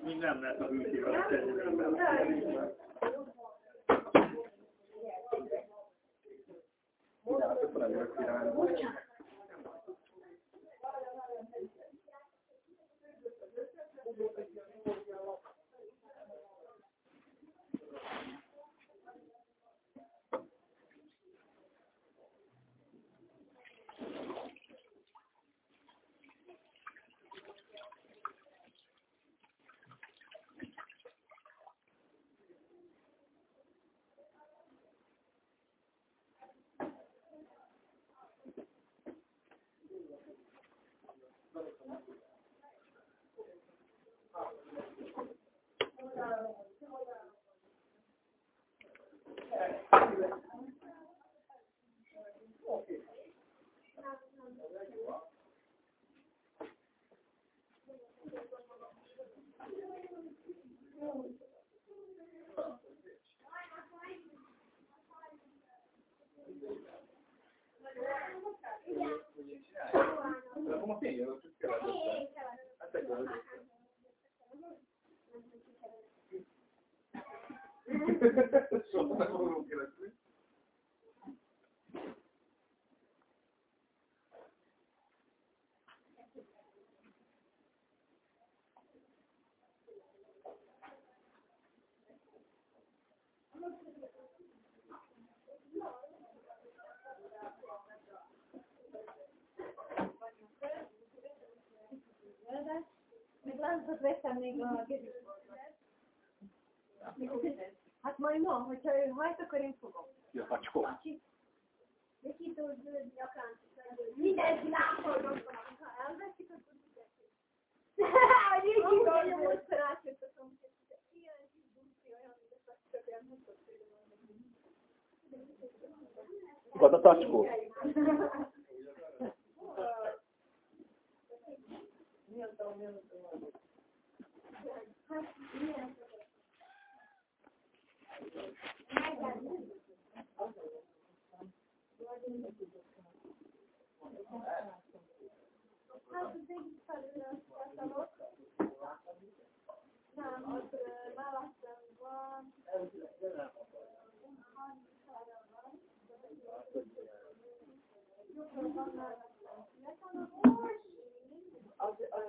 Mi nem lehet a hűtővel Como assim? Eu não. Até agora. Tenni. Sono una comunque Meg láncot vettem még a Hát majd ma, hogyha ő hajt, akkor én fogom. Ja, facskó. Neki tud gyakran. Mindenki lámpol, ha elveszik, akkor mindenki. Hogy így kívánja, hogy rácsöttatom. Ilyen kis buszti olyan, mint a csak olyan mutat. Igaz a tacskó? Hát, milyen Hát az egyik felül Nem, az választás van. Az, az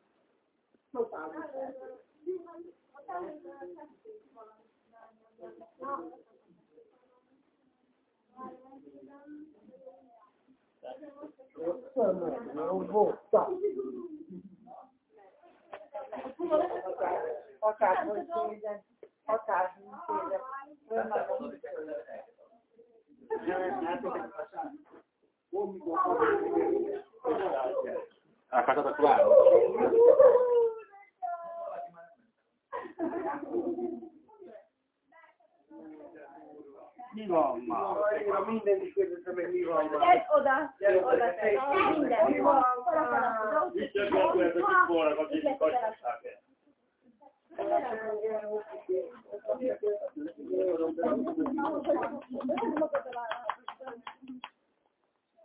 notável. Vamos, não voltar. Otávio, Otávio, Otávio, a casa está clara. Mi van ma? Mindenki kérdezte meg mi van ma. Ez oda, oda tesz. Minden. Mi van Mit csak lehet, hogy itt volna, akik kacsák el.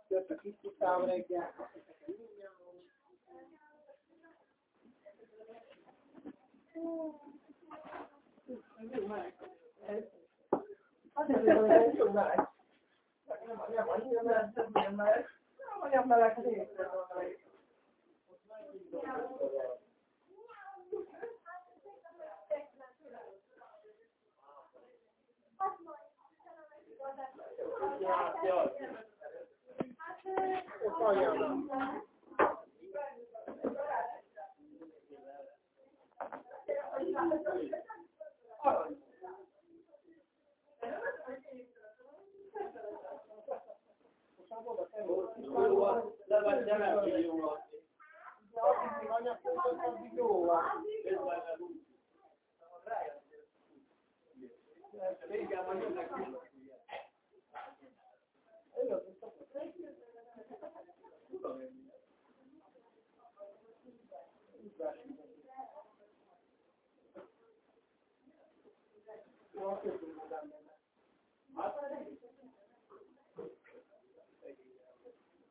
Jött a kis kuszám reggel. Azért, hogy ez jó meleg. Nem, nem annyira meleg, több ilyen meleg. Nem olyan meleg, hogy én sem meleg. Arany. De vagy nem van. De addig anyagköltött, addig jó van. Régen van jönnek. Tudom én. Jó, köszönöm, hogy nem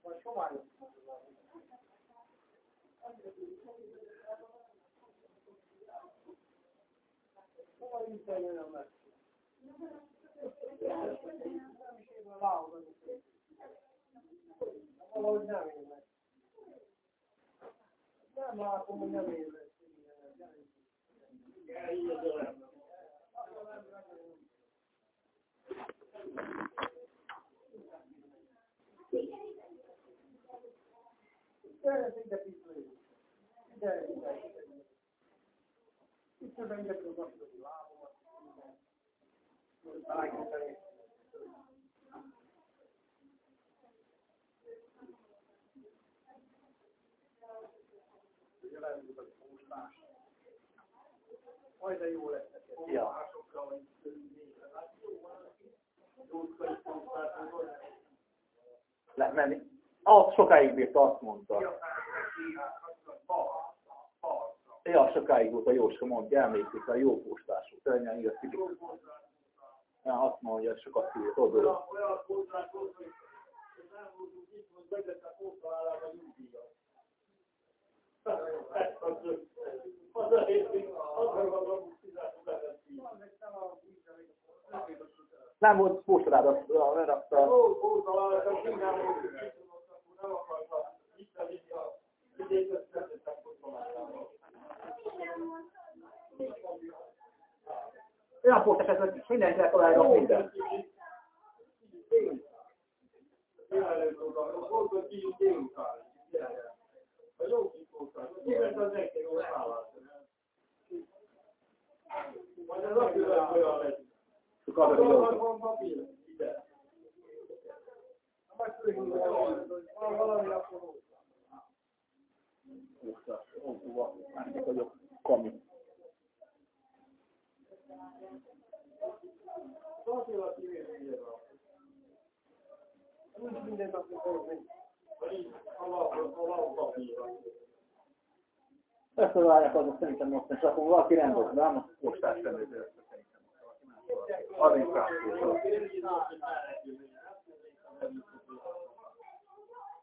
Vagy homályos. Hova jutott olyan meg? Nem is én a lához Valahogy nem én meg. Nem látom, hogy az olyan. Gyere, ide piszlő. Gyere, ide. Itt ide kell kapcsolni lábomat. Ugye lehetünk az postás. De Lehet menni. Az sokáig bírt, azt mondta. Ja, sokáig volt a Jóska mondja, emlékszik a jó postású igaz, hogy ja, azt mondja, hogy sokat bírt, oda. Olyan hozzá, hogy az elmúlt itt, hogy a nyugdíjat. Az, a. Nem volt azt. Ó, póttalálában csinálom, hogy itt tudottak, hogy nem akarta visszavinni a idézet szeretettek póttalálában. Olyan postás, ez mindenki eltalálja minden. Mielőtt oda, volt a kis délután. A jó kis póttal. Miért az neki jó szállás? Majd az a külön olyan lesz. Sokat bírt. van papír. Ide. Majd főhívja, hogy valami akkor volt. Postás, autóval, másik vagyok, kami. Attila kivételére. Úgy mindent azt mondja, Vagy alap, alap papír. Ezt az állják azok szerintem most, és akkor valaki rendezni, nem a postás rendező ezt szerintem. Adminisztráció.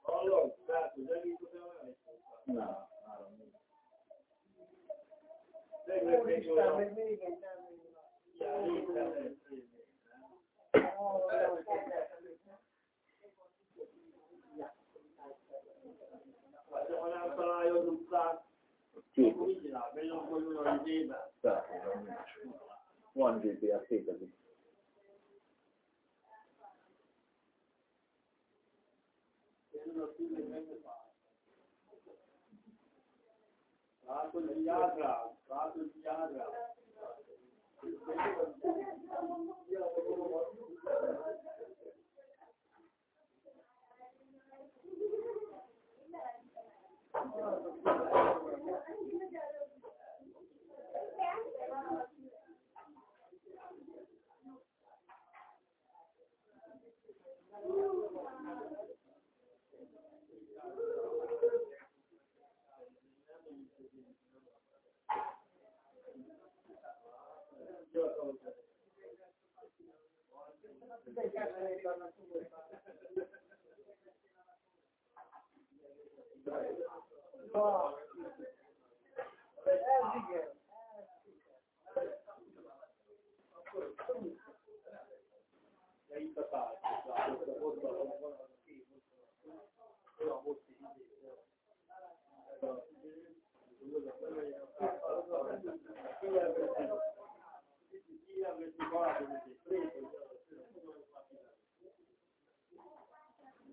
Hallod? Tehát, hogy eljutott el elég. Nem, három, négy. Úristen, még még egy termék. Ha nem találja az utcát, Két. akkor mit csinál? Megy akkor olyan idében. Telefonra nincs. Van GPS, létezik. Látod, vigyázz rá! Látod, vigyázz rá! Ez igen. Itt. Látod, a hozzá, van az a két hozzá. Olyan hosszú idő. Ez a-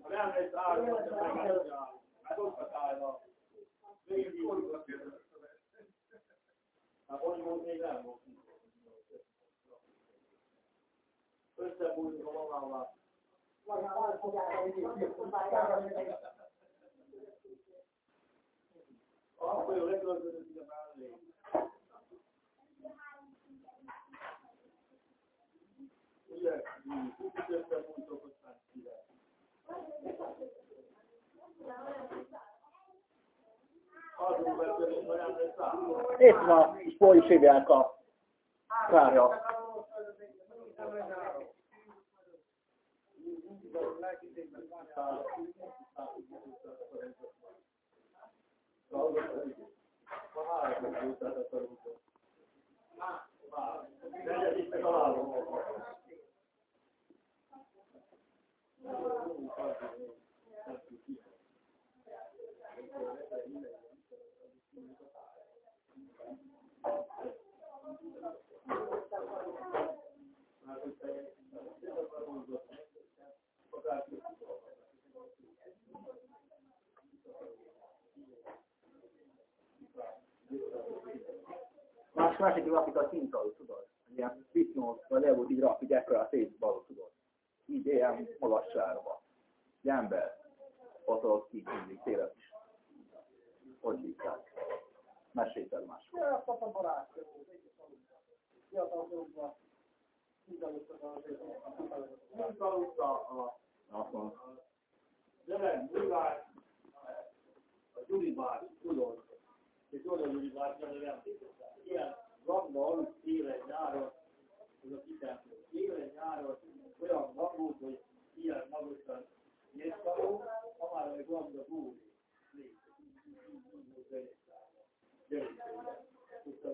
Ha nem nem áll. Hát ott a. Végig így volt. Hát hogy volt, még nem volt. Összebújtunk a mamával. Akkor jó, leköltözött a mellé. Ugye, ütöttem Itt van, és poi szívják a kárja. Más másik grafika kint alul, tudod? Ilyen disznót, vagy le volt így grafik, ekkora a szétbaló, tudod? Így ilyen magasságban. Ember. Ott ott ki mindig télet is. Hogy hívták? Mesélted más. Ja, azt a barátja. Fiatal korukban. Mint aludta a Azt mondom. Gyerek, Gyulás, a Gyuri bácsi, tudod, és oda Gyuri de nem ilyen gamba aludt télen nyáron, ez a kitempő, télen nyáron olyan gambót, hogy ilyen magasan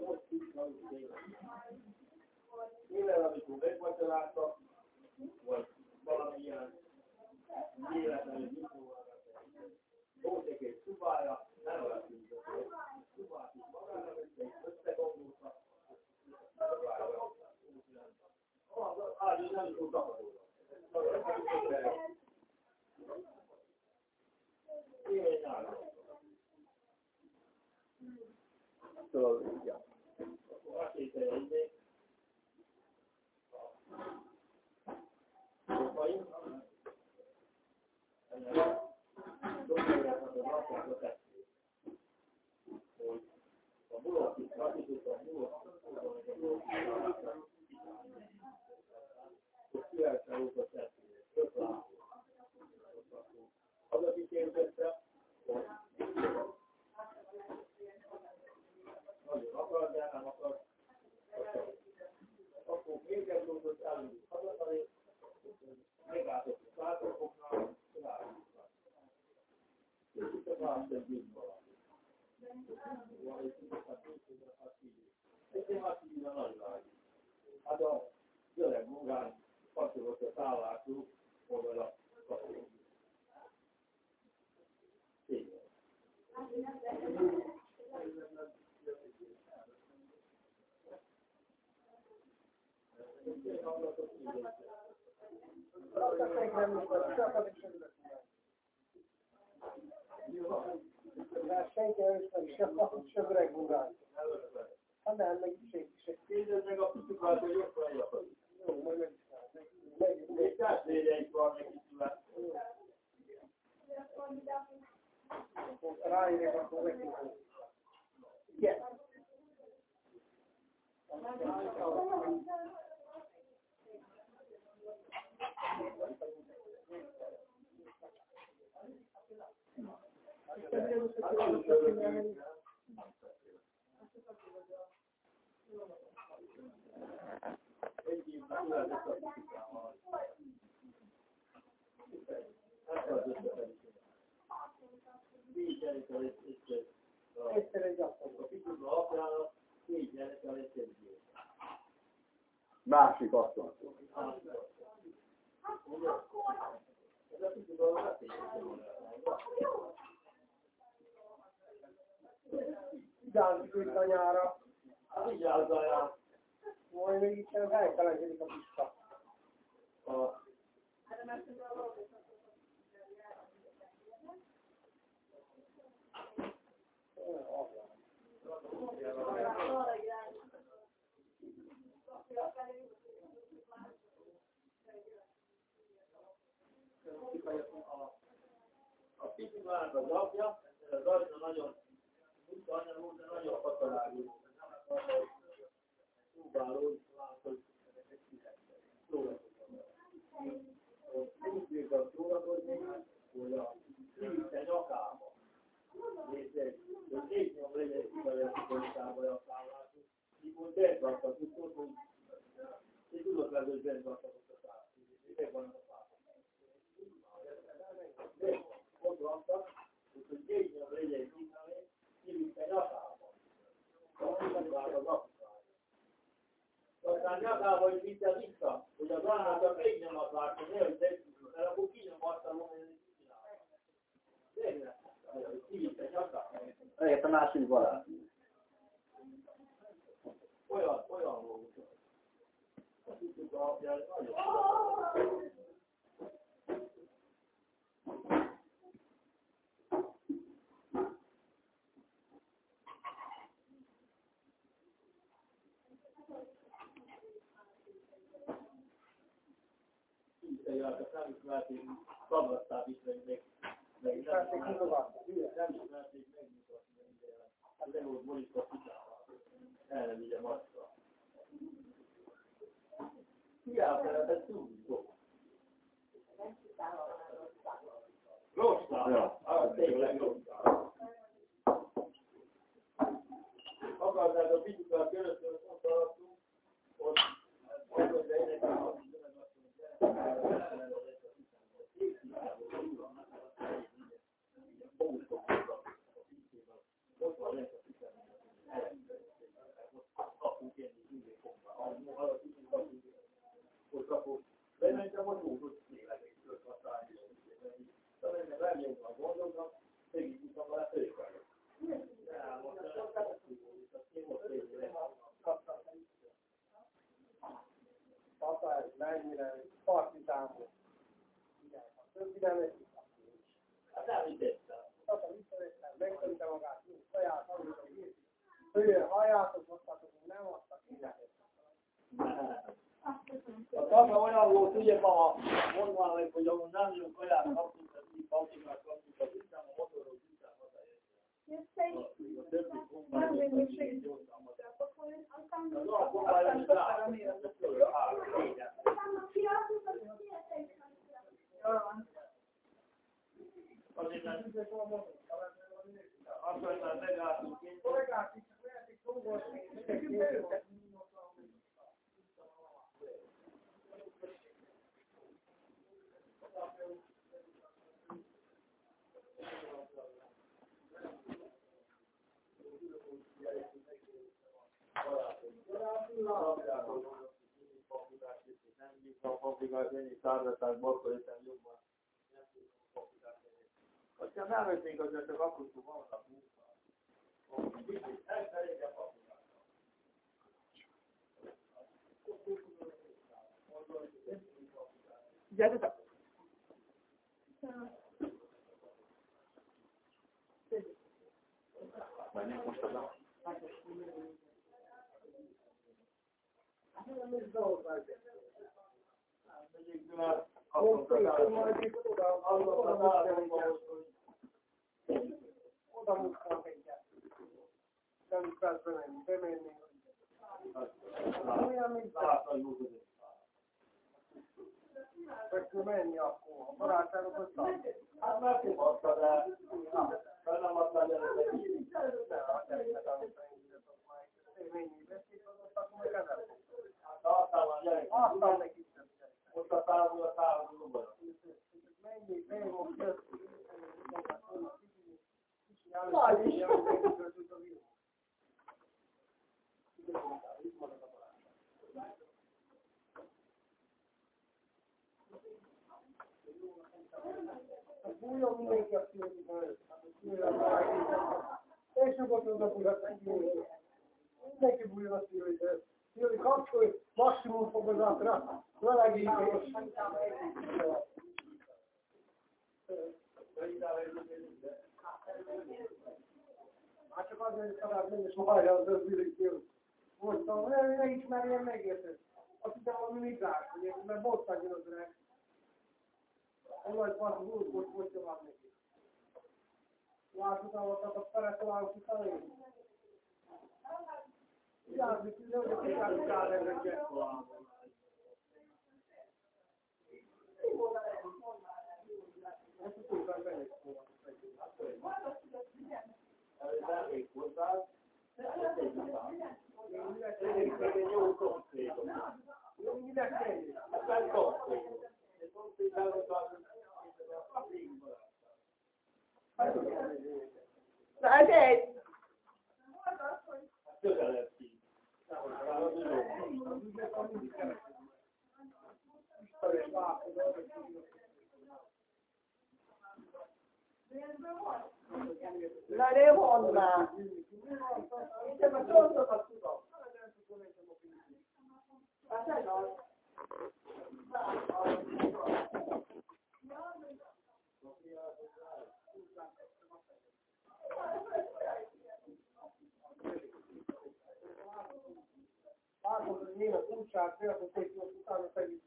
most kis aludt télen. Télen, amikor megmagyaráztak, vagy valamilyen életlen egy volt egy szubája, nem. Szubát is magára vették, összegomboltak. Ágy, nem tudtak Tudod, ja. Azt hiszem, hát a öreg magán kapcsolott a szállású, oda a kapcsolódó. Senki nem ismeri se fakut, se öreg bugát. Hát nem, meg senki se. Kérdezd meg a pitukát, hogy ott van a Jó, majd megismerem. Meg, meg, Még testvéreink van neki szület. ráírják, akkor megkívánok. Igen. Egy évben született a pitukával. Ez az összefelé. Négy gyerekkel egy egy Egyszer egy asszony. A pitukra apjának négy gyerekkel egy egy Másik azt mondta. Ez a pitukra a Vigyázzik őt anyára. Vigyázzál Majd még itt elkelenkedik a pista. a a, a picimának az apja, az anyja nagyon, úgy anya volt, de nagyon hataláló. Próbáló, látod, úgy bírtam szórakozni, hogy a kivitte nyakába. Hogy négy nyom legyen kivajászítósába a szállású. Mikor bent raktak, tudod, hogy én tudod meg, hogy bent raktak a szállású. Meg van a szállású. Ott raktak, hogy. Aztán nyakába is vitte vissza, hogy az csak egy nyomat látni, ne, hogy tegyük, mert akkor kinyomatta volna, hogy csinálja. Kivitte nyakába. Egyet a második balát. Olyan, olyan volt. Azt a apja nagyon يا كتاب الكتاب صبر الطبيب لك لا إله إلا الله. igazolni szárlatás borkolítani jobban. Hogyha nem vették az, csak akkor tud valamit munka. Gyere be! Menjünk most oda. Hát nem, ez dolog, nem a oda. Nem a muszkálok egyet. Nem kell bemenni, bemenni. Olyan, mint látni, hogy Fekül menni akkor. A barátságok össze. Hát már nem adta, de de nem adta, de nem Ne, a gyereket, amit elindítok majd. Én mennyi veszik, az akkor meg ezer fog. Hát aztán van gyerek. Aztán neki több gyerek. Ott a távol, a távol, a Mennyi, mennyi volt jött. Nagy is. Bújjon mindenki a szívében. És nyugodtan a bújhat mindenki. Mindenki bújjon a szívében. Jövő kapcsolj, maximum fokozatra, melegítés. Hát csak azért, talán nem is hallja az. Most mondom, ne, ne ismerjen meg érted. Azt hiszem, hogy migrás, ugye, mert bottan jön az öreg. Vagy van, hogy hogy van neki. Látod, ahol a szépen belép. Elég? Na ez egy. Közelebb ki. Ismerős látod, Na ne mondd már. Te már csontokat tudom. Hát ez az. Látod, hogy én a kulcsát, például hogy utána tegyük a könyvet.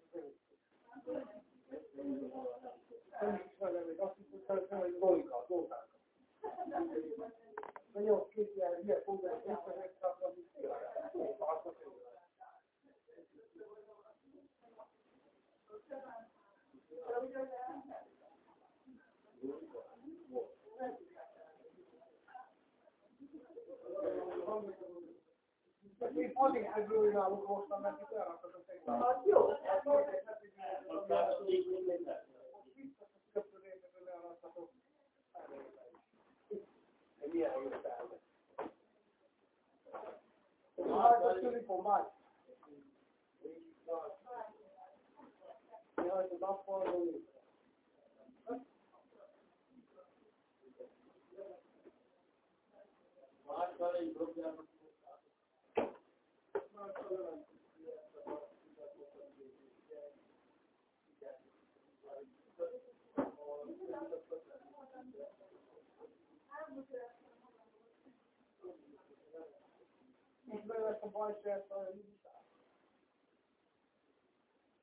الشيطان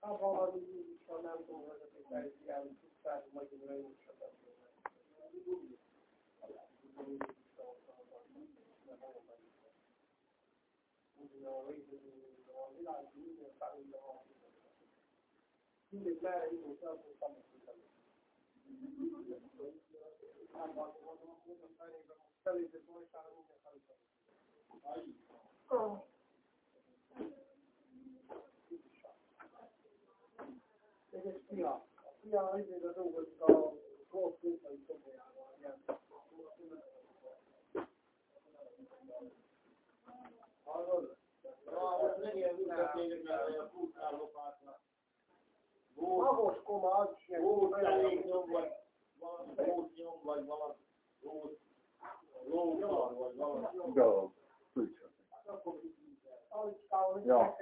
أظهر لي صلاة ولد الأيام تفتح مجموعة بسم الله الرحمن الرحيم. Oh. Ez egy fia. A dolgozik a golf kópai szobójában. ilyen. Hallod? Ja, most nem ilyen üzletének, mert a fútnál lopásnak. Magos koma, az is ilyen. volt elégnyom, vagy valami bótnyom, vagy valami volt lókar, vagy valami. Kulcsot. Alicskával, Ja.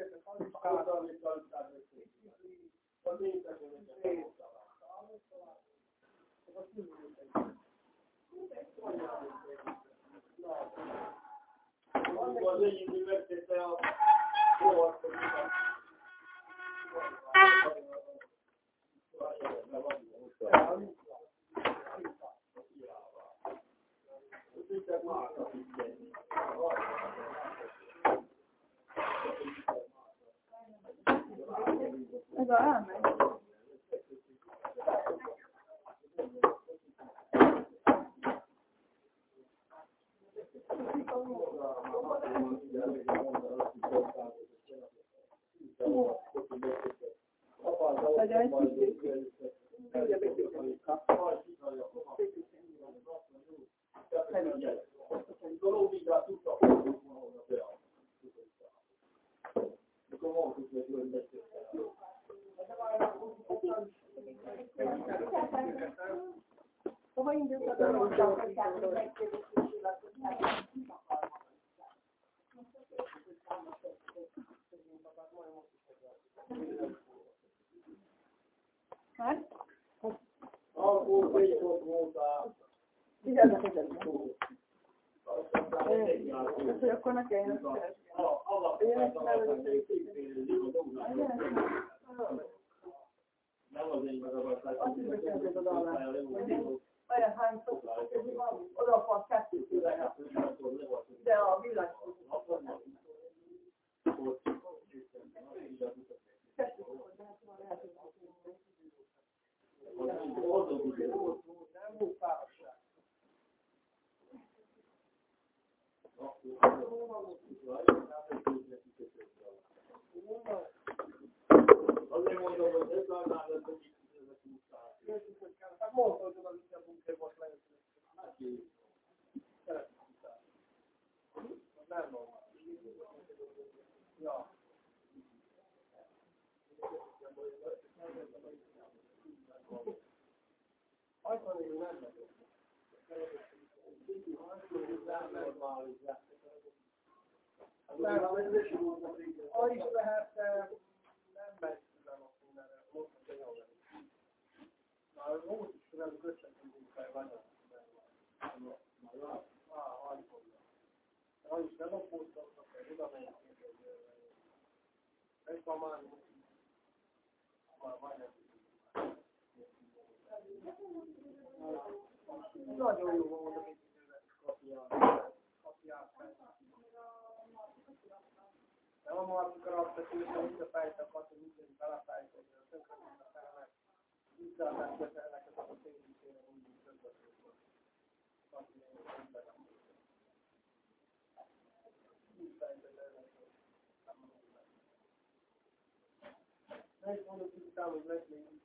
ẹ̀ ti ṣe Vigyázz, vigyázz. Ez, hogy akkor ne kelljen ezt keresni. nem az én Azt is beszélték az alá. Olyan hányszor, hogy van, oda van kettő szüleje. De a villany. Nem volt párosság. Azért mondom, hogy ez annál lesz, hogy itt ezek után. Hát mondta, hogy oda vitte a bunker, most lejöttem. Szeretem utálni. Nem normális. Ja. Ajtani nem megyek. Nem normális. Nem, az is lehet, eh, nem megy szülem a mindenre, mondta, hogy jó lesz. Már volt is szülem, köszöntünk fel, nagyon. Ah, ajtója. Az is nem a pótoltak, hogy oda megyek, hogy egy ma már már majdnem. Nagyon jó volt, amit kapja, kapják. Nem a marcukra azt teszik, hogy visszafejteket, hogy mindent belefejteni, a tönkretünk a felnek. Visszaadás közelnek ezek a tényítére, úgy tönkretünk. Meg mondok, hogy utána, hogy lesz még így. Óriás,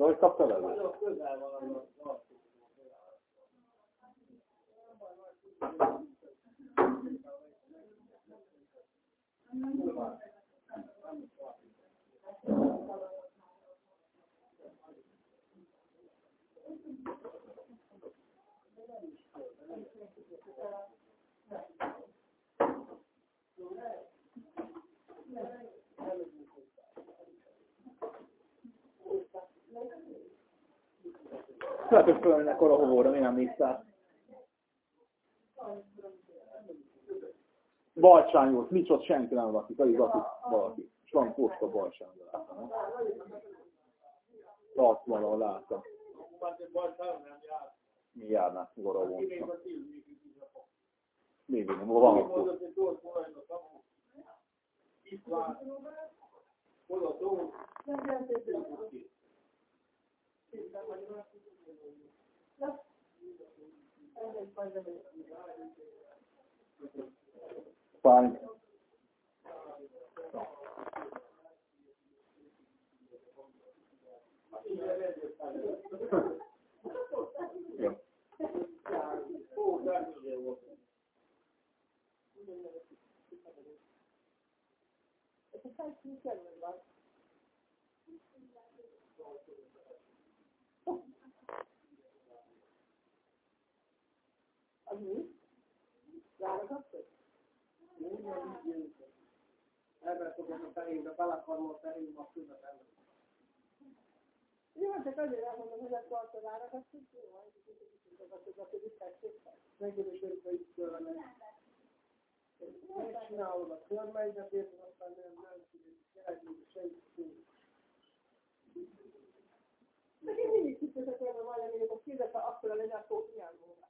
De hogy kaptad el? Nagyon közel van az a tartó. Lehet, hogy fölnek arra hovóra, mi nem néztál. Balcsány volt, nincs ott senki nem lakik, alig lakik valaki. És van posta Balcsányban láttam. Ott valahol láttam. Nem. Mi járnák nyugodva Kivéve volna. a tilmik, így a fog. Mi van, ott. hol a szavú. Itt van. Hol a szó? Fájn. Jó. Ó, nem. Az? Válogatott? Ebben fogom a fejémbe, belekarmol a fejémbe a előtt. Jó, csak azért elmondom, hogy ezt tartod válogatott, jó, hogy kicsit visszaesik. Megint örökbe is körülnek. Megcsinálod a körmelyzetét, aztán nem, nem tudjuk, gyerekünk, senki. De én mindig kicsit hogy valami, fizetve, akkor legyen, akkor milyen volna. Hát nem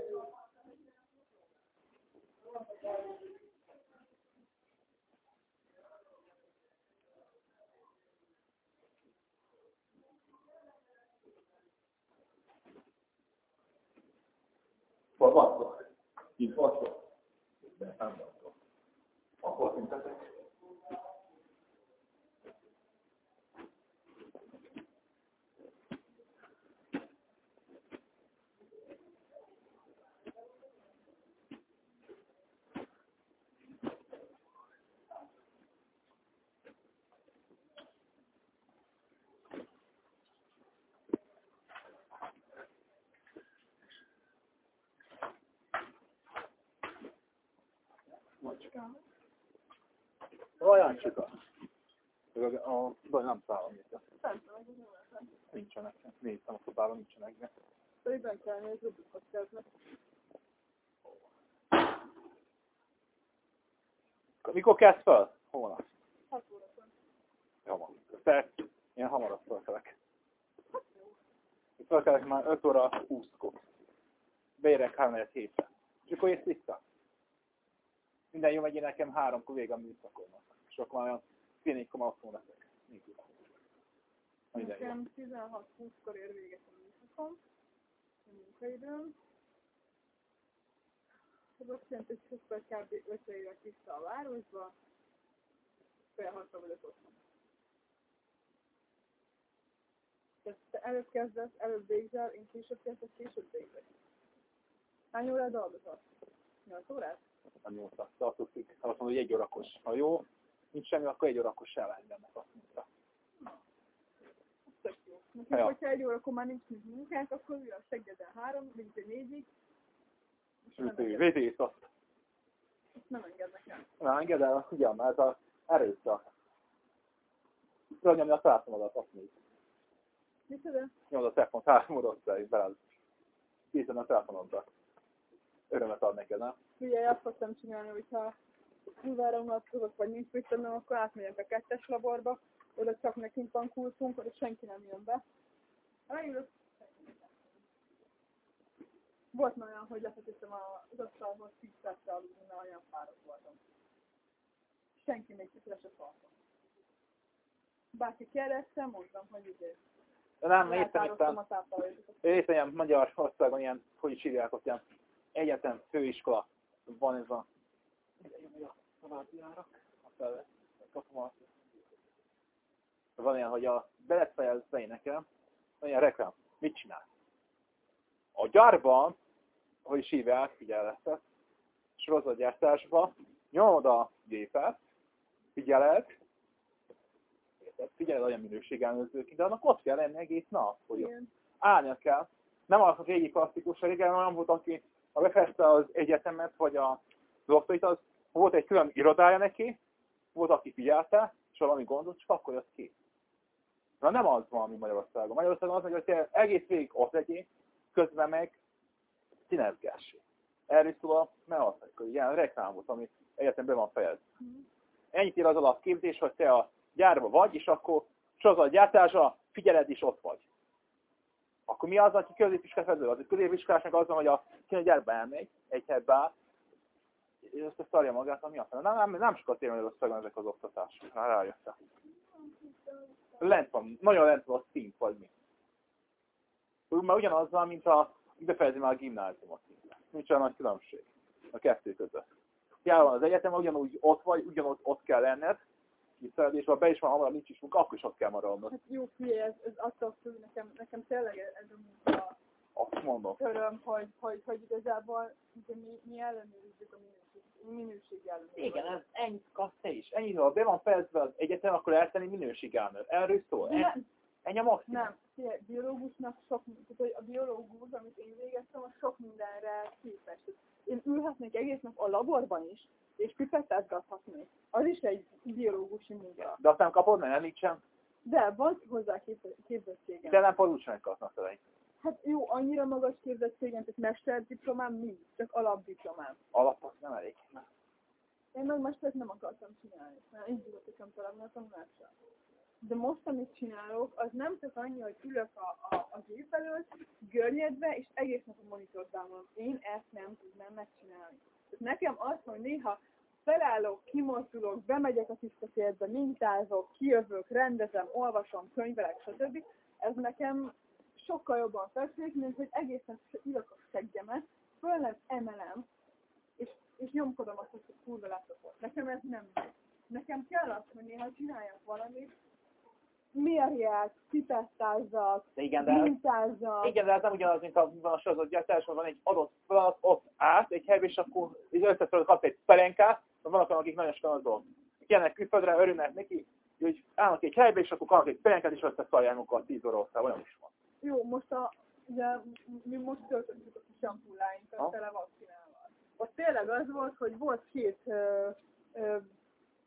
tisztán. Hát, engem. Kint voltok? Olyan csika. A, a, nem szállom itt. Nincsenek. Néztem a szobában, nincsenek. Szerintem kell nézni, Rubikot kezdnek. Mikor kezd fel? Holnap. 6 órakor. Hamar. Te, én hamarabb felkelek. Felkelek már 5 óra 20-kor. Beérek 3 hétre. És akkor jössz vissza. Minden jó megy nekem háromkor vége a műszakolnak. És akkor már olyan félénkor azt mondom leszek. Nekem 16-20-kor ér véget a műszakom. A munkaidőm. Ez azt jelenti, hogy sokszor kb. 5 évek vissza a városba. Fél hatra vagyok otthon. Tehát te előbb kezdesz, előbb végzel, én később kezdek, később végzek. Hány órát dolgozol? 8 órát? Jó tartozik. Azt mondom, hogy egy órakos. Ha jó, nincs semmi, akkor egy órakos el lehet benne. Azt mondta. Tök jó. Nekünk, Ja. hogyha egy órakor már nincs mit munkánk, akkor ül a seggeden három, mint egy négyig, Védész azt. nem engednek el. Nem enged el, ugyan, mert ez a erőszak. Tudod nyomni a telefonodat, azt néz. Micsoda? Nyomod a telefont három óra és beled. Készítem a telefonodra. Örömet ad neked, nem? Figyelj, azt szoktam csinálni, hogyha kurvára unatkozok, vagy nincs mit tennem, akkor átmegyek a kettes laborba, oda csak nekünk van kultunk, oda senki nem jön be. Leülök. Volt már olyan, hogy lefeküdtem az asztalhoz, tíz perccel aludni, mert olyan fáradt voltam. Senki még le se szaltam. Bárki kérdezte, mondtam, hogy ugye nem, a táplálékokat. Értem, ilyen Magyarországon ilyen, hogy is hívják ott, ilyen egyetem, főiskola. Van ez a... Van ilyen, hogy a beletfejezve nekem, van ilyen reklám. Mit csinál? A gyárban, hogy is hívják, figyelesztek, sorozatgyártásban, nyomod a gépet, figyeled, figyeled olyan minőségelmezők, de annak ott kell lenni egész nap, hogy Igen. állnia kell. Nem az a régi klasszikus, régen olyan volt, aki a befejezte az egyetemet, vagy a doktorit, az volt egy külön irodája neki, volt, aki figyelte, és valami gondot, csak akkor jött ki. Na nem az van, ami Magyarországon. Magyarországon az, hogy te egész végig ott legyél, közben meg színezgess. Erről szól, az, hogy ilyen reklám volt, ami egyetemben van fejezve. Ennyit ír az alapképzés, hogy te a gyárba vagy, és akkor sorozatgyártásra figyeled is ott vagy. Akkor mi az, aki középiskolás vezető? Az egy középiskolásnak az van, hogy a kéne gyárba elmegy, egy helybe és azt szarja magát, ami azt. Nem, nem, nem sokat ér Magyarországon ezek az oktatások. Rá rájöttem. Lent van, nagyon lent van a szint, vagy mi. Már ugyanaz van, mint a, befejezi már a gimnáziumot. Nincs olyan nagy különbség a kettő között. Jár van az egyetem, ugyanúgy ott vagy, ugyanott ott kell lenned, visszaadésben be is van hamarabb, nincs is munka, akkor is ott kell maradnod. Hát jó, figyelj, ez, ez attól függ, nekem, nekem tényleg ez a munka Azt mondom. öröm, hogy, hogy, hogy igazából ugye mi, mi ellenőrizzük a minőség, minőség ellenőrizzük. Igen, ez ennyit kapsz te is. Ennyi, ha be van fejezve az egyetem, akkor eltenni minőségelműt. Erről szól. De Ennyi a maximum. nem, figyelj, biológusnak sok, tehát hogy a biológus, amit én végeztem, az sok mindenre képes. Én ülhetnék egész nap a laborban is, és pipettázgathatnék. Az is egy biológusi munka. De azt nem kapod, mert nincsen. De van hozzá kép- képzettségem. De nem parul sem kapnak tőle. Hát jó, annyira magas képzettségem, tehát mesterdiplomám nincs, csak alapdiplomám. Alap az nem elég. Én meg mestert nem akartam csinálni, mert indulatosan találni a tanulással. De most, amit csinálok, az nem csak annyi, hogy ülök a, a, a gép előtt, görnyedve, és egész nap a bámulom. Én ezt nem tudnám megcsinálni. Tehát nekem az, hogy néha felállok, kimozdulok, bemegyek a tisztatérbe, mintázok, kijövök, rendezem, olvasom, könyvelek, stb. Ez nekem sokkal jobban fekszik, mint hogy egészen ülök a seggemet, föl nem emelem, és nyomkodom azt, hogy kurva laptopot. Nekem ez nem. Nekem kell az, hogy néha csináljak valamit, mérjek, kitesztázzak, De igen, de, mintázzak. igen, de ez nem ugyanaz, mint a, van a sorozatgyártásban, van egy adott feladat, ott át egy helybe, és akkor így összeszorod, kap egy pelenkát, vannak olyanok, akik nagyon sokan azon jönnek külföldre, örülnek neki, hogy állnak egy helybe, és akkor kapnak egy pelenkát, és összeszarják magukat 10 óra olyan is van. Jó, most a, ugye, mi most töltöttük a kis ampulláinkat tele vakcinával. Ott tényleg az volt, hogy volt két ö, ö,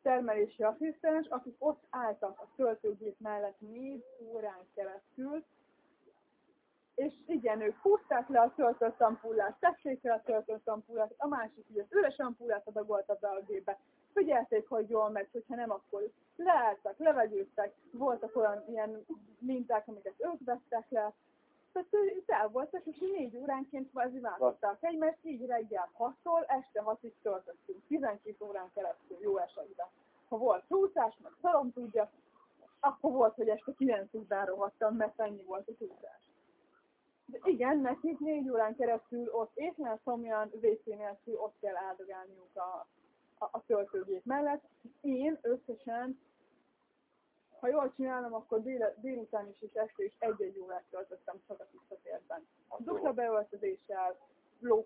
termelési asszisztens, akik ott álltak a töltőgép mellett négy órán keresztül, és igen, ők húzták le a töltött ampullát, tették le a töltött ampullát, a másik ugye az üres ampullát adagolta be a gépbe. Figyelték, hogy jól megy, hogyha nem, akkor leálltak, levegyőztek, voltak olyan ilyen minták, amiket ők vettek le, tehát el voltak, és négy óránként kvázi váltották egymást, így reggel 6-tól este 6-ig töltöttünk, 12 órán keresztül, jó esetben. Ha volt csúszás, meg szarom tudja, akkor volt, hogy este 9 után rohadtam, mert ennyi volt a csúszás. De igen, nekik négy órán keresztül ott étlen szomjan, WC nélkül ott kell áldogálniuk a, a, a töltőgép mellett. Én összesen, ha jól csinálom, akkor dél, délután is és este is egy-egy órát töltöttem csak a visszatérben. Dukla beöltözéssel.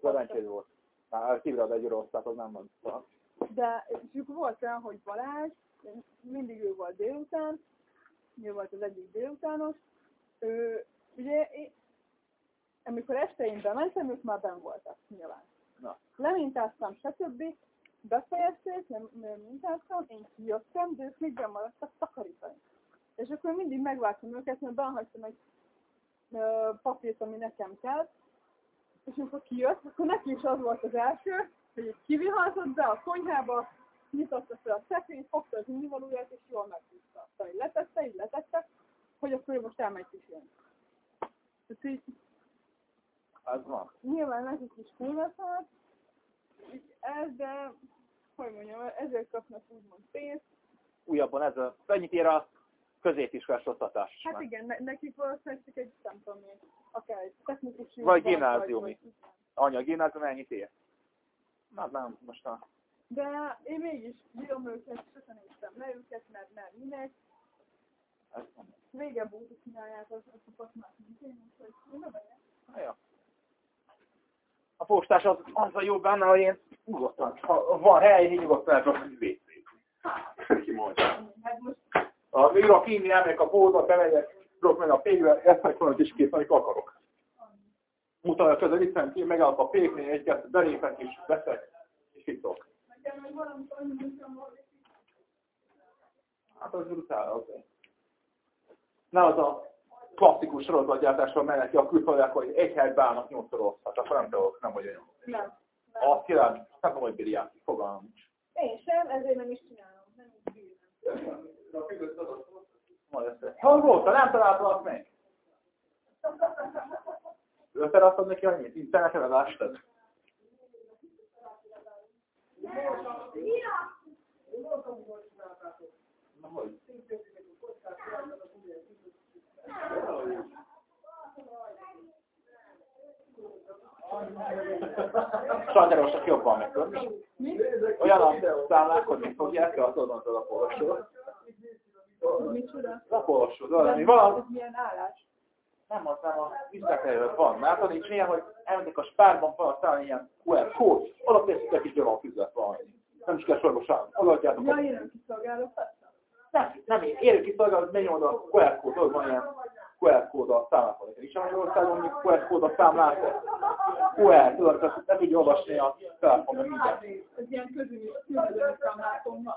Szerencsés volt. Már kívül egy rossz, tehát az nem van. Szóval. De és volt olyan, hogy Balázs, mindig ő volt délután, ő volt az egyik délutános, ő, ugye, én, amikor este én bementem, ők már ben voltak, nyilván. Na. Lemintáztam, stb. Befejezték, nem, nem mintáztam, én kijöttem, de ők még bemaradtak takarítani. És akkor mindig megvártam őket, mert behagytam egy ö, papírt, ami nekem kell, és amikor kijött, akkor neki is az volt az első, hogy így kiviharzott be a konyhába, nyitotta fel a szekrényt, fogta az indivalóját, és jól meghúzta. Szóval így letette, így letette, hogy akkor ő most elmegy pisilni. Tehát így Az van. nyilván nekik is így ez, de hogy mondjam, ezért kapnak úgymond pénzt. Újabban ez a, ennyit ér a középiskolás oktatás. Hát igen, ne, nekik valószínűleg csak egy, nem tudom én, akár egy technikus Vagy gimnáziumi. vagy- Anya, gimnázium ennyit ér. Na, nem, most a... De én mégis bírom őket, sosem néztem le őket, mert nem minek. Régebb óta csinálják az, azt a patmát, mint én, úgyhogy én nem. A postás az, az a jó benne, hogy én nyugodtan, ha van hely, én nyugodtan el tudok menni WC-t. Ki mondja. Hát most Ha ülök inni, elmegyek a boltba, bemegyek, tudok menni a pékbe, ezt meg van, is kész, amit akarok. Mutatja közben, itt nem ki, megállok a péknél, egy-kettő belépek és veszek, és meg van, Hát az brutál azért. Nem az a klasszikus sorozatgyártásról mennek ki a külföldek, hogy egy helyben állnak nyolcszor. Hát akkor nem tudok, nem vagy olyan. nem. Azt kérem, nem tudom, hogy bíri játszik, fogalmam nincs. Én sem, ezért nem is csinálom. Nem is bírom. Hol volt? Nem találtam azt meg? Összerakod neki annyit? Interneten elástad? Na, hogy? Sajnálosak jobban meg tudni. Olyan a számlák, hogy mi fogják ki, azt oda a polosról. Micsoda? A polosról, tudod, ami van, Ez milyen állás? nem az nem a üzletelők van. Látod, nincs ilyen, hogy elmentek a spárban, van aztán ilyen QR kód, oda teszik egy kis gyalog üzlet valami. Nem is kell sorgosan, odaadjátok. Ja, én nem. Nem, ki szolgálat, megnyomod a QR kód, ott van ilyen QR a számlákon. És Magyarországon még QR a számlákon. QR, tudod, tehát nem tudja olvasni a telefonon mindent. Ez ilyen közül közül számlátom van.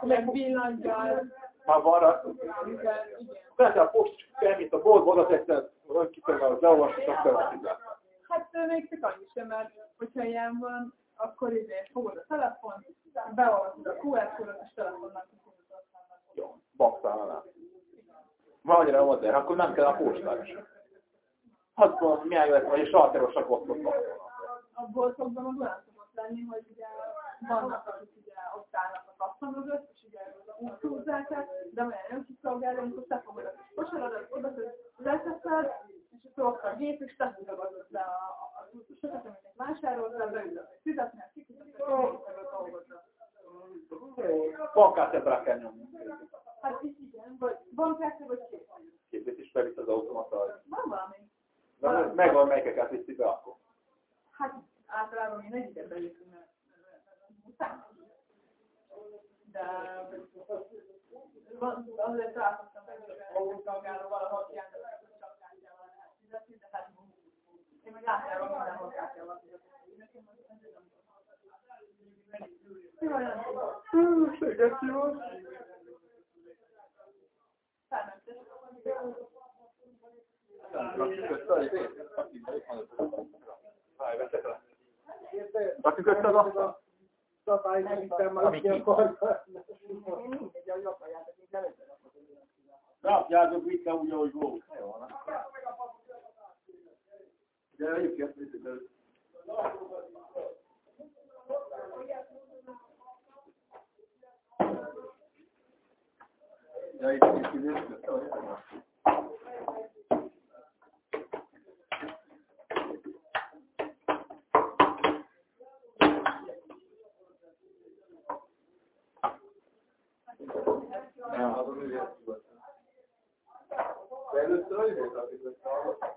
Meg villanygál. Már van rá, Igen, igen. Persze a post, mint a boltba, oda tetted, olyan kifejezve, az leolvasni, csak követizet. Hát még csak annyi sem, mert hogyha ilyen van, akkor izé fogod a telefon, beolvasod a QR kódot, és a számlát. Jó, bakszál Van annyira modern, akkor nem kell a postás. Azt mondom, milyen jó lesz, hogy a salterosak ott vannak. A boltokban az olyan szokott lenni, hogy ugye vannak, akik ugye ott állnak a kassa mögött, és ugye úgy húzzák el, de olyan önkiszolgáló, amikor te fogod a kosaradat, oda leteszed, és akkor ott a gép, és te húzogatod le az útusokat, amiket vásároltál, beülök, hogy fizetnél, kifizeted, Van kártyát rá kell nyomni. Hát is igen, vagy van kártya, vagy két. Képét is bevisz az automata. Van valami? De megvan, melyikeket viszi be akkor. Hát általában mi negyidet bejutunk, mert utána. De van, azért találkoztam meg, hogy szolgáló valahol kiállnak, hogy csak kártyával lehet fizetni, de hát én meg általában mindenhol kártyával fizetek. Nekem az ez nem tudom. Séges jó. Rakjuk össze az asztal? Szabály, szerintem már Ami ki ki? akar. Rakjátok vissza úgy, ahogy volt. Jó, van. De egyébként viszik el. Ja, itt itt itt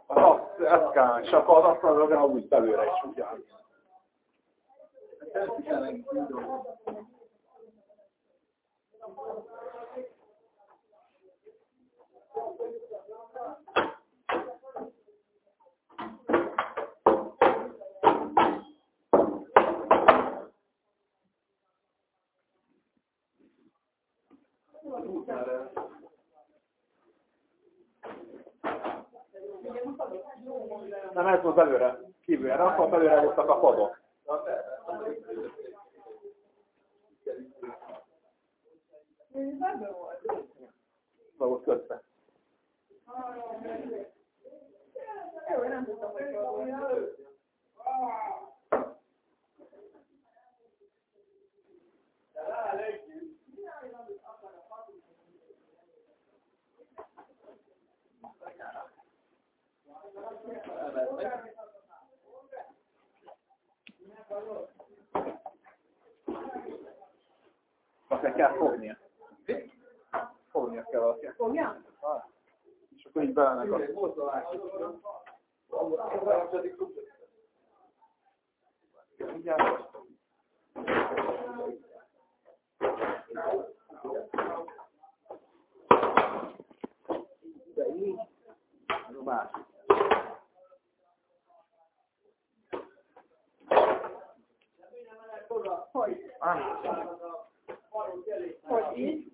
Az azt, ezt kell, és akkor az asztalra úgy belőle is ugyan. Nem ez volt előre, kívülre, nem akkor előre voltak a padok. Ebben volt. Na, ott közben. Jó, én nem tudtam, hogy hol volt. Azt kell fognia. Fognia kell valakinek. Fogjam? Ah. És akkor így belenek a... Mindjárt. De így. Ez a másik. Hogy? Ah. Hogy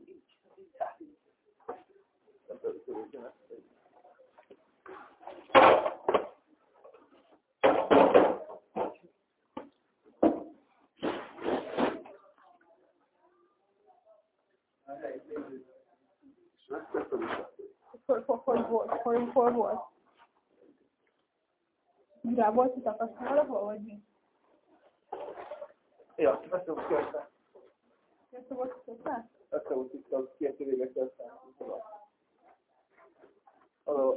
volt? Hogy, hol volt? Rá volt itt a valahol, vagy mi? Ja, összeúsz közben. Ezt volt itt a Összeúsz itt a két vége közben. Oda,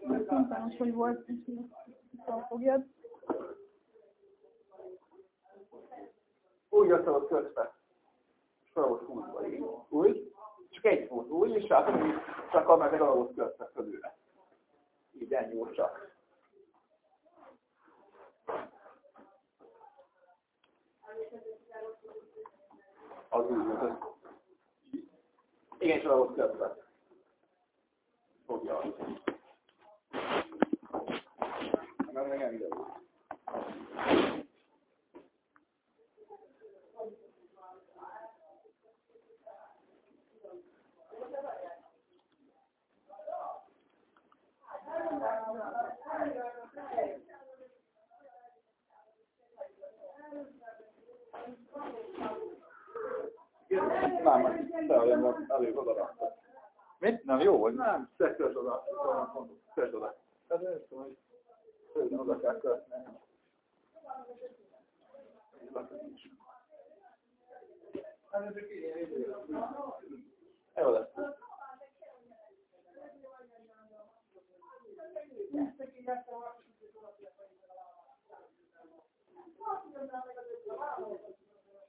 Mert mondtam, hogy hogy volt, és fogjad. Úgy összeúsz közben. És fel húzva így. Úgy. Csak egy volt úgy, és hát csak a meg egy alapot közben fölőle. Így ennyi volt csak. Az úgy az. Igen, és alapot közben. Fogja. Nem, nem, nem ide volt. Nem, de olyan volt, elég oda rakta. Mit? Nem, jó vagy? Nem, te kös oda. Kös oda. Ez nem tudom, hogy főleg oda kell kötni. Jó lesz.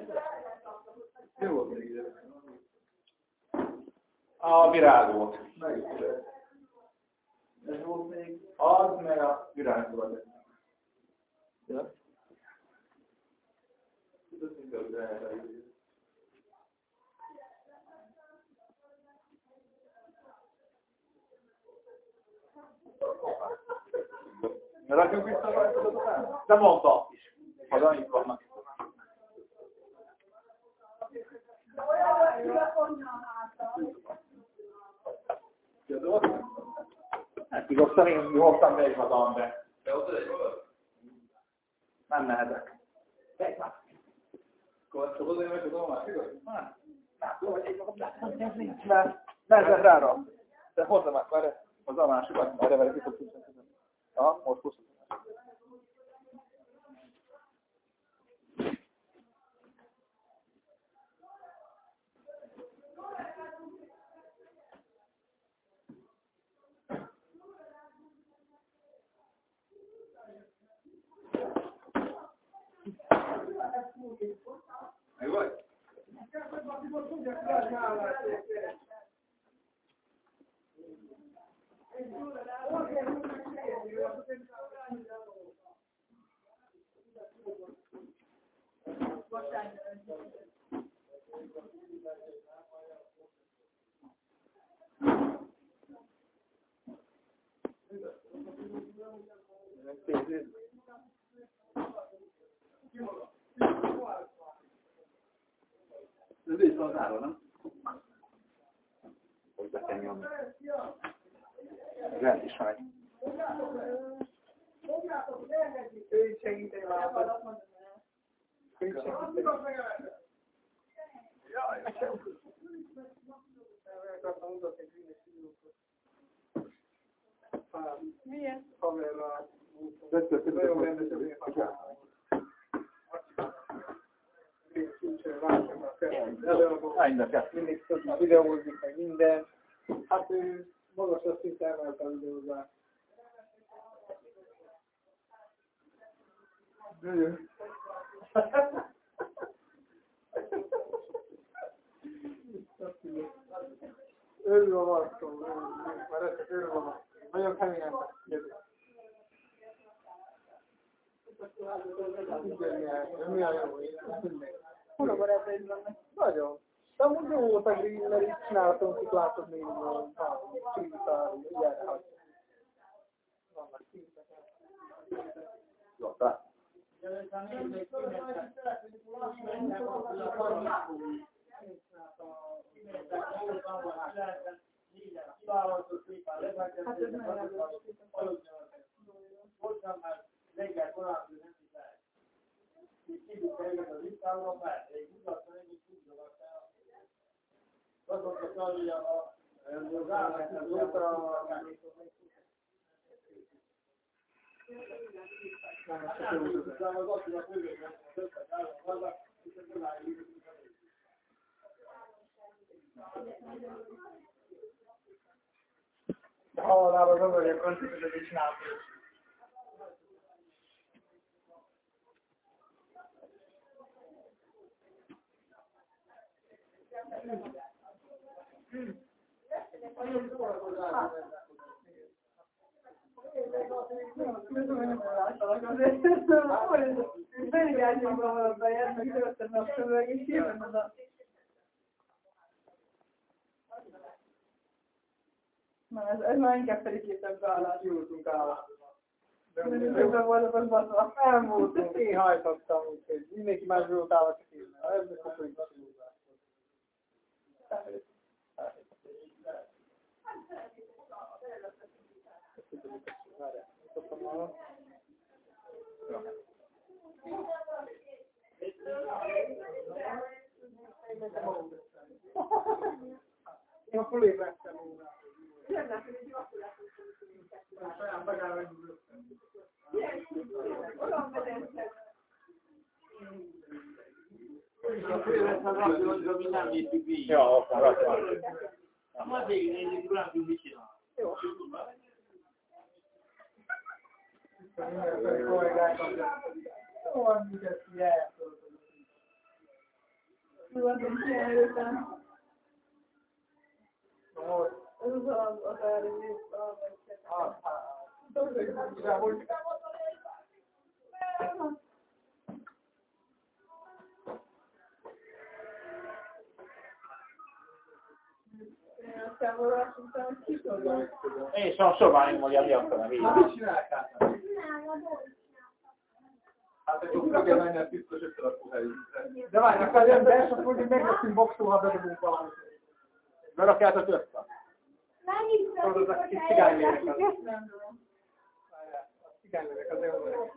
ide? A virágot. Ez volt még az, meg a virágot. Ja. Tudod, mint az elfelejtő. Ne rakjuk vissza a rajtodat? De mondta is. Az annyit vannak. Hát kihoztam én, hoztam be is magam be. Nem mehetek. Egy már. Akkor tudod, hogy meg tudom már, igaz? Hát, hát, jó, hogy egy magam, de ez nincs már. Nehezen rára. De hozzá már, várj, hozzá a másikat, erre vele kiszok Aha, most hoztam. Meg vagy? Ez így van zárva, nem? Hogy be kell nyomni. Rend is megy. Ő segíteni vállalat. Ő segíteni. Jaj, nekem. Meg akartam mutatni egy hűnös videót. Pár Milyen? haverral. Tetszett, Nagyon rendesen én akartam. Még kincsön vágtam a fel. Előadom. Hány neked? mindig tudna videózni, meg minden. Hát ő magasra szinte emelte a videózást. Örül a varszó, már ezt örül a varszó. Nagyon keményen tett. Mi a jó? Hol barátaid vannak? Nagyon. De amúgy jó volt a grill, mert itt csináltunk, itt látod még a csípár, ilyen, hát. Vannak csípek. Lotta. Hát ez nagyon erős. Hallanába zavarja a koncertet, és csináltuk. Mindig elnyomom a bejed, meg töltöm a szöveg, és jön oda. Na, ez, ez már inkább pedig kétebb beállás. Kiúztunk állat. Közben voltak az batva. Nem voltunk, én hajtottam, úgyhogy mindenki más volt állat, csak én. Ez a kopolyik Én a fulét vettem volna. Saját magára megnyugodtam. Olyan medence. A fővesz az azt, mit a hát, hát. A. És a sovány mondja, mi akarna végig. mit? Nem, a dolgot Hát, hogy tudok kell menni, biztos összerakó helyünkre. De várj, akkor jön be, és akkor még megleszünk boxolva, bedobunk valamit. Berakjátok össze. Mennyit Tudod, az a az. A az jó.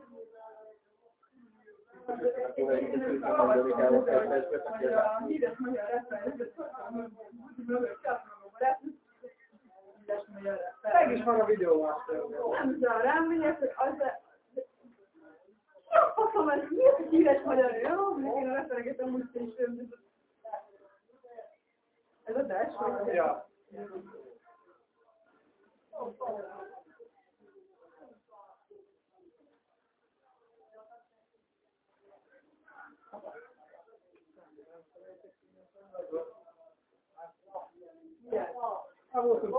Meg is van a videó már. Nem tudom, rám megyek, hogy az a... Jó, faszom, ez mi az a híres magyar? Jó, még én a rappereket amúgy is. Ez a Dash? Ja. Ha voltunk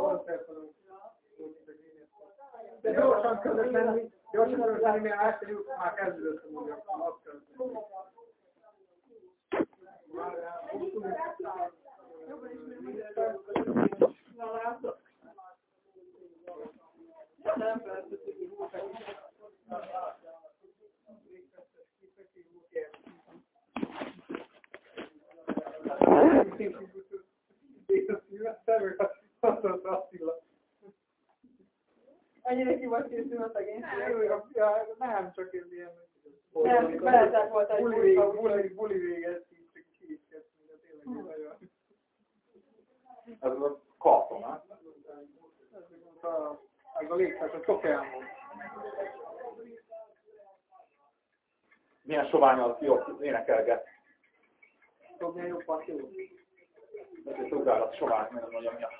Ennyire ki volt készülve a szegény. Nem, csak ez ilyen... Nem, veletek volt egy buli, buli, buli, véget, így csak kiviszkezni, de tényleg nagyon... Ez a karton, hát? Ez a, ez a légtás, a Tokeámon. Milyen sovány az jobb énekelget. Tudod, milyen jobb jó? Ez egy ugrállat sovány, nem mondja mi a...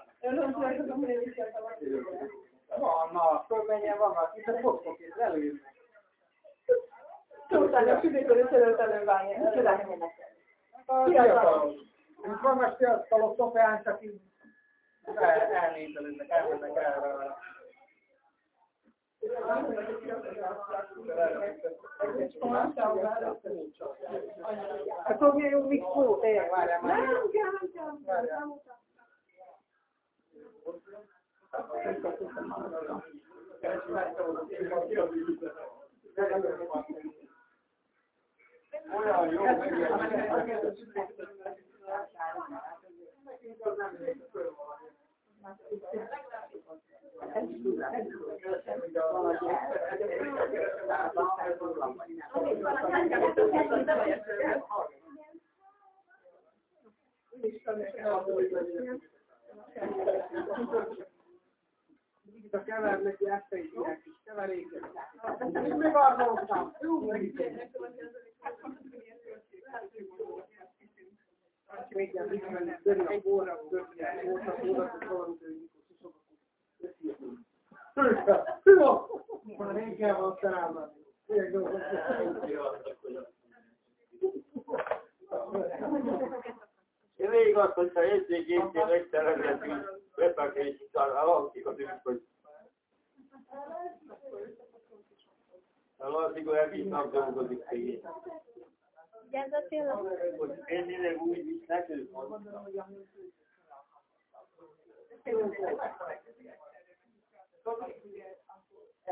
A Van, na, fölmenjen, van, már itt a foszkok, itt előjönnek. Tudtál, a sütőkörű szörölt előválni. Csodálni A fiatalok. Itt vannak fiatalok, Tokeán, csak így el- elnézelődnek, elmennek erre. Hát tudod, milyen jó mix volt, tényleg, várjál már. Itt a kevernek játszik, ilyen kis keveréket. Hoztam. Jó. Még ilyen visszamenni, dönni a dönni a kell használni. Én végig azt, hogyha érzékényként megteremtünk, betakítjuk, arra alapszik az ügy, hogy alapszik, hogy egész nap dolgozik végén. Hogy tényleg úgy visznek, ők mondtam. Thank.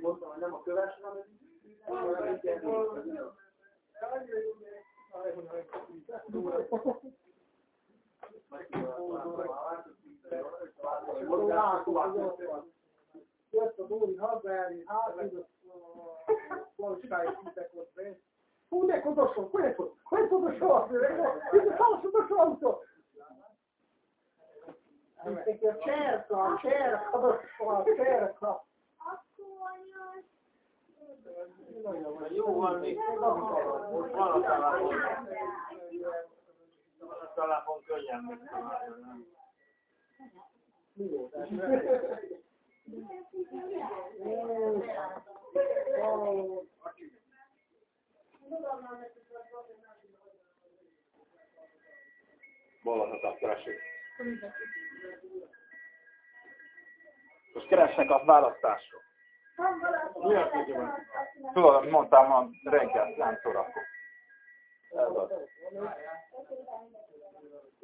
Mondtam, hogy nem a köves, hanem Jött a Dóri hazaállni, hát, hogy a valósági kitekot részt be. Fú, de kodoszol, questo, questo do short, questo falso do short. Cerca, cerca, do short, cerca. Akkor anyos. Jó van, még van a telefon. Van a telefon könnyen nem? Bolondot keresik. Most keresnek a választásról. Van valaki, Mi az, hogy van? Tudod, amit mondtam a reggel, nem.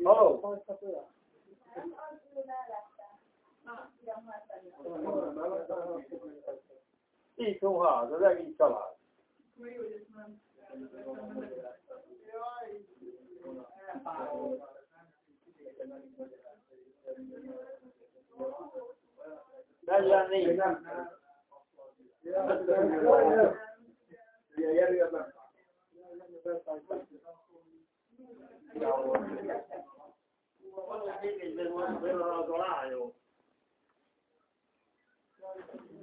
Halló? Így ház, az egész család.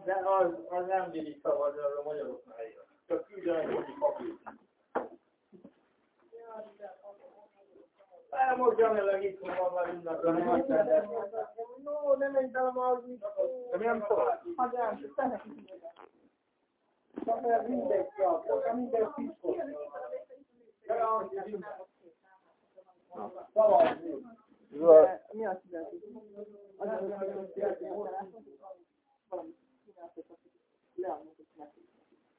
De az, az nem illik szavazni, az a magyaroknál él. Csak küldjenek egy papírt. Hát most jelenleg itt van már ünnepben, nem azt. No, nem menj bele már az De mi nem szól? Hagyján, te neki mindegy, ja, minden piszkos. Szavazni. Mi jelenti? Az az, hogy szeretném valami csináltok, akik leállnak, és nekik. Mondtam, hogy nem megy az azt mondjuk, hogy 20 éves, hogy mindjárt oda karatézik érted. Annyit mondtam, hogy hagyja.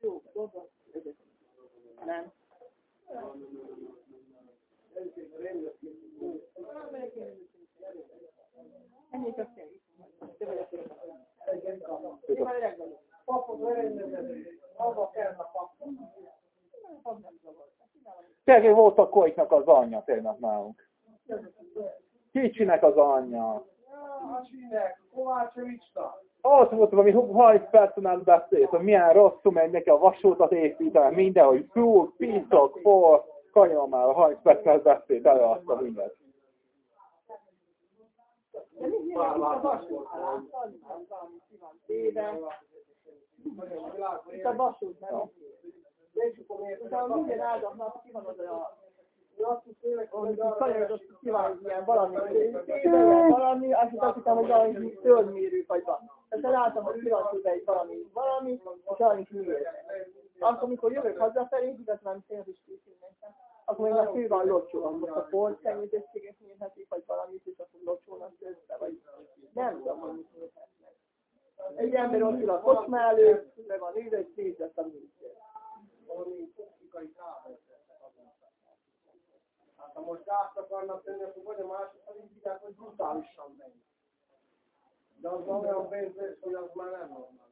Jó, dolga, Nem. Papot lerendezett, maga kell a papot. Tényleg volt a koiknak az anyja tényleg nálunk. Kicsinek az anyja. Ja, Csinek, Kovácsovicsnak. Az volt, ami 30 percen át beszélt, hogy milyen rosszul megy neki a vasútat építeni, mindenhogy fúl, pintok, for, kanyom már 30 percen át beszélt, előadta mindent. De mi van a vasút? Valami ki van téve. Itt a vasút, nem? Utána minden áldaknak ki van az a kanyarodott van ilyen valami, valami, azt hittem, hittem, hogy valami földmérő vagy van. Ezt láttam, hogy téve egy valami, valami, és valami mérő. Akkor, amikor jövök hazafelé, igazán tényleg is készülnek. Akkor még már fő van locsó, most a pont szennyezőséget mérhetik, vagy valamit, és akkor locsónak össze, vagy nem tudom, hogy mit. Egy ember ott ül a kocsma előtt, le van ülve, és nézett a műszer. Hát ha most gázt akarnak tenni, akkor vagy a másik pedig hívják, hogy brutálisan megy. De az van olyan pénzés, hogy az már nem normális.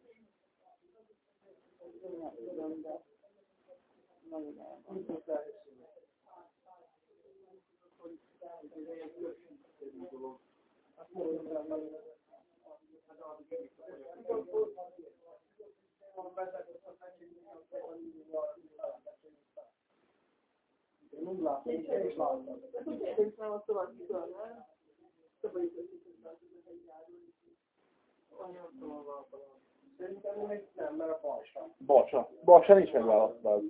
Mit tudsz elhiszni? Azt mondom, Én én is látom. Nincs megválasztva.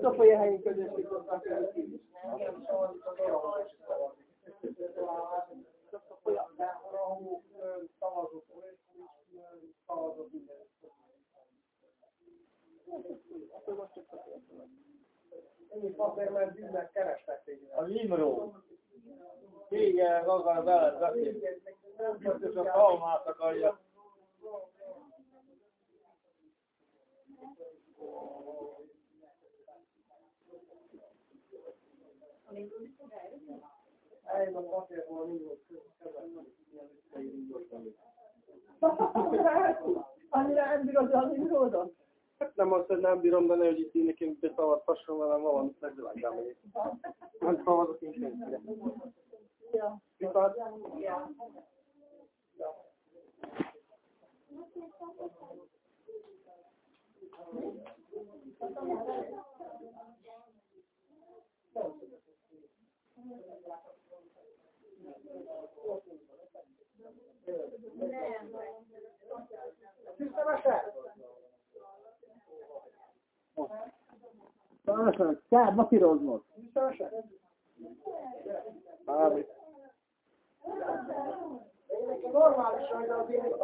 Szofolya helyi közösség Ennyi azért, mert bűnnek kerestek téged. Az Imró. Igen, akar veled beszélni. Biztos a palmát akarja. Annyira nem bírod az imródot? Hát nem azt, hogy nem bírom, de ne hogy itt nekem beszavartasson velem valamit, megvilágdám megyek. Nem szavazok én senkire. Ja. Viszont Kár, ma piroznod. Bármi. Normális, hogy azért...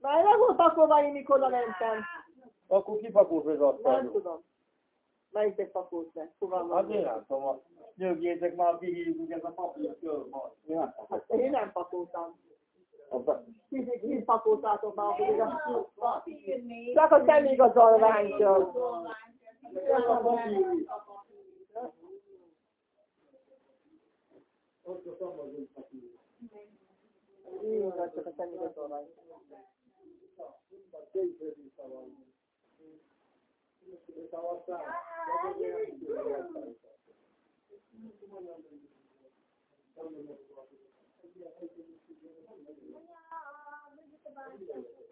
Már meg volt pakolva, én mikor mentem. Akkor kipakolt az Nem asztalról. tudom. Melyiknek pakolt? Fogalmam. Hát én nem tudom, nyögjétek már, kihívjuk ez a papír körbe. Hát én nem pakoltam. Abba. Kicsit kint pakoltátok már, hogy igaz. Csak a szemigazolvány csak. Ez a papír. Igaz, csak a szemigazolvány. Akkor tudjuk, változik,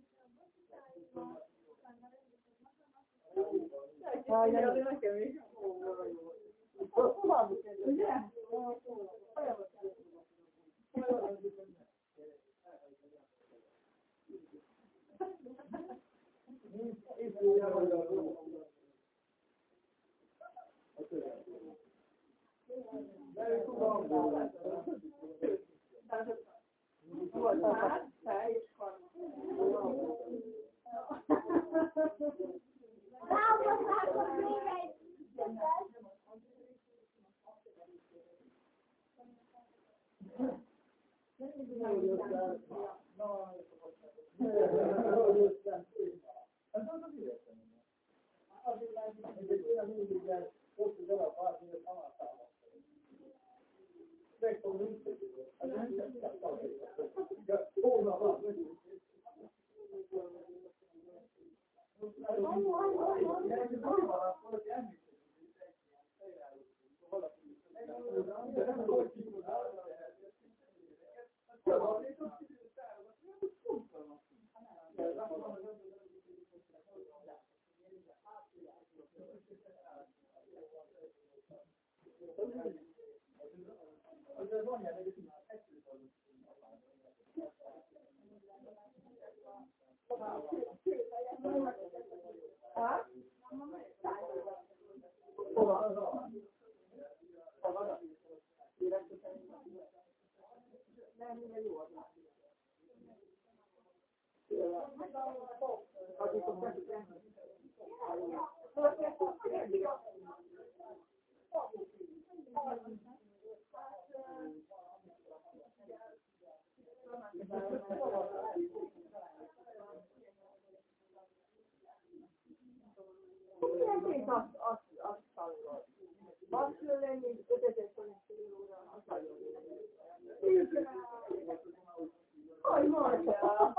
hozzászólsz. Ne, ott veszed vissza. Akkor dolgozunk, nem Ez akkor elkezdeni. Hányszor tudták el? Jaj, nem, nekem is. Hova? Ugye? Ráugassátok még egy Mindenként azt, azt, azt tanulod. Azt lenni 5000 forint kilóra, az nagyon jó. Aj, Marcia!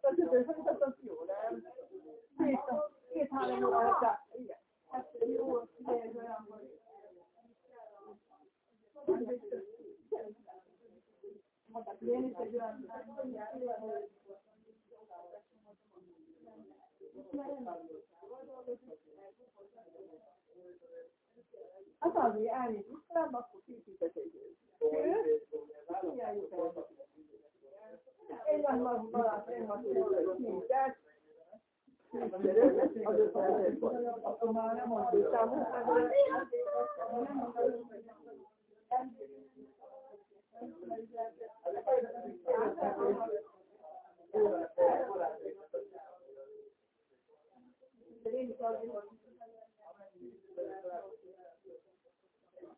Az 5000 forint, az az jó, nem? Két- Két-három óra után. Igen. Hát jó, de ez olyan, hogy... Én is egy olyan... Hát az, hogy elmész iskolába, akkor készített egy fel. Én nagy magam barát, én az ötletet volt. Akkor már nem mondtam, hogy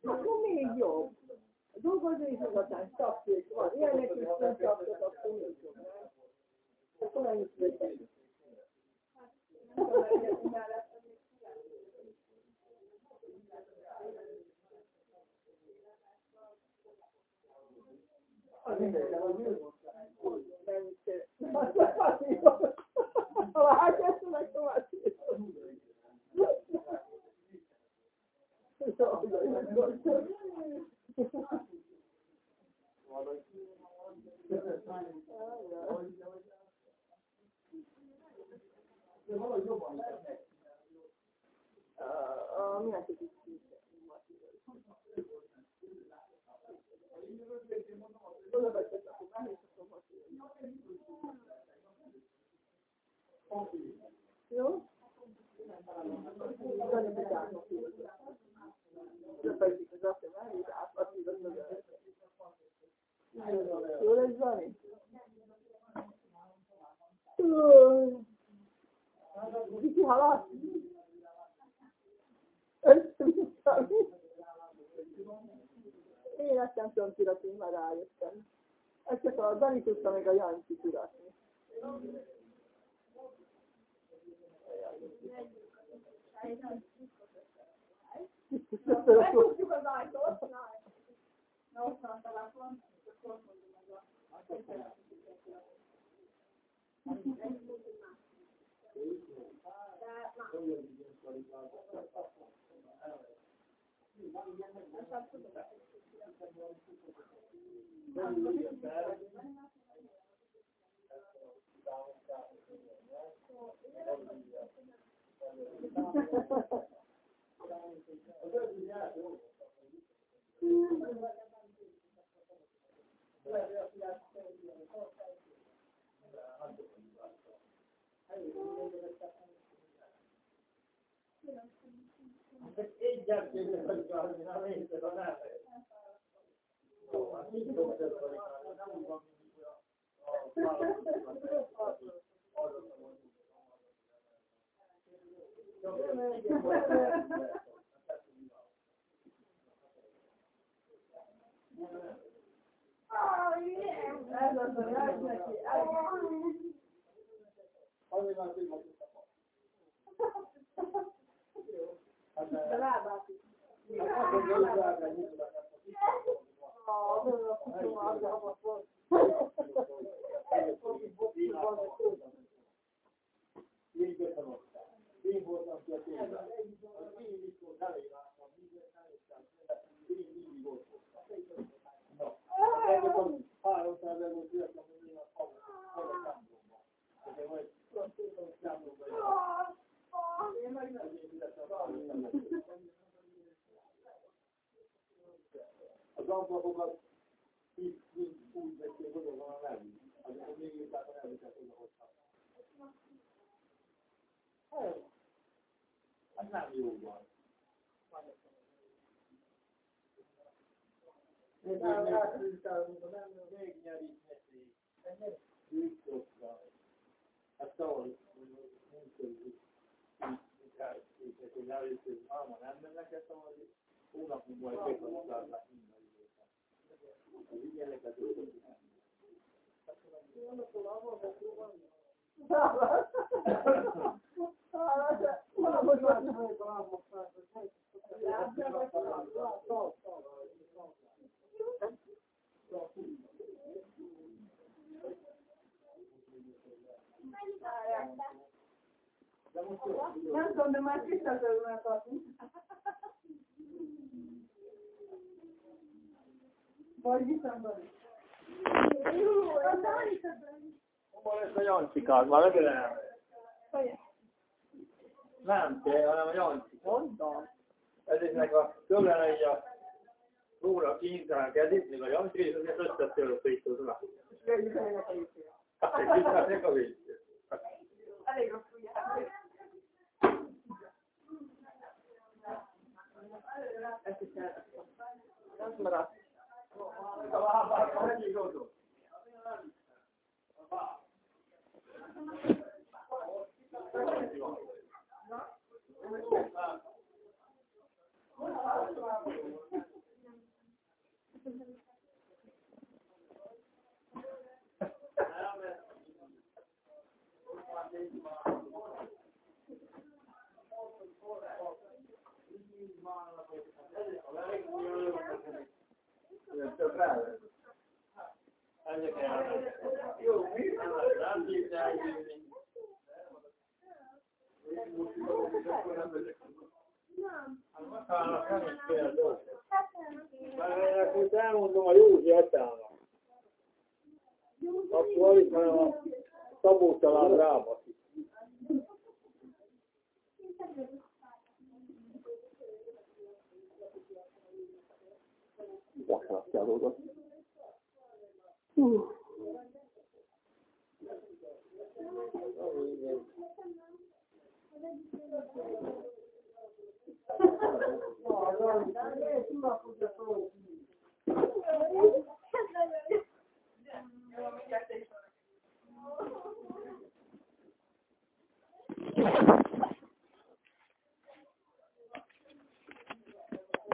Akkor még jobb. Dolgozni is igazán szakkép van. Ilyenek is nem szakot, akkor még jobb. nem? Akkor nem is veszek. A minek is jó? Jó lesz, Zani? Kicsi halál? Összemítani? Én ezt nem tudom kiratni, már rájöttem. Ezt csak a Dani tudta meg a Jani kiratni. Megtudjuk az ajtót. 找你那位 az nem jó van. Még nyerik neki. Ügyszokra. nem ahol nem tudjuk. Hogy először álma nem mennek, ezt ahol hónap nem egy meghatározzák minden időket. Az ügyelek az ötödik. Hát, hogy a